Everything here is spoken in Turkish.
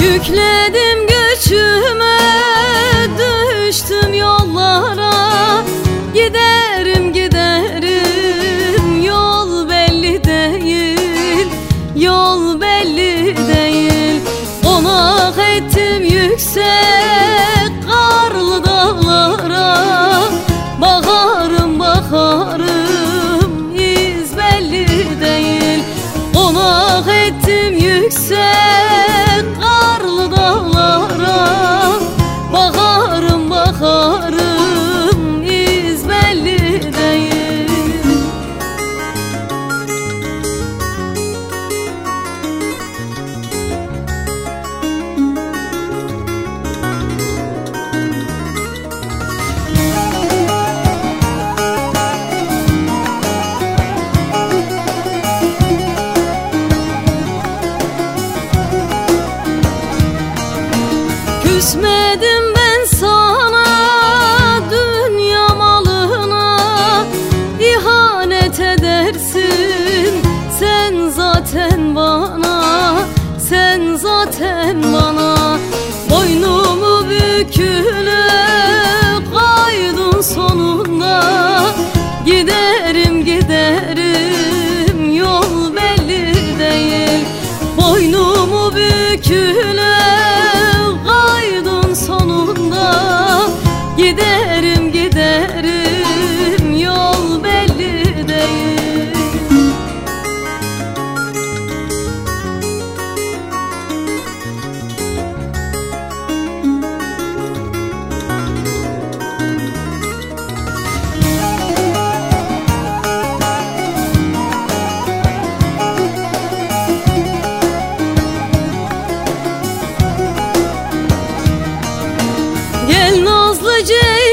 Yükledim göçüme Düştüm yollara. Giderim giderim Yol belli değil Yol belli değil. Konak ettim yüksek Düşmedim ben sana dünya malına. İhanet edersin sen zaten bana sen zaten bana. Boynumu bükülü kaydın sonunda. Giderim giderim yol belli değil. Boynumu bükülü Gece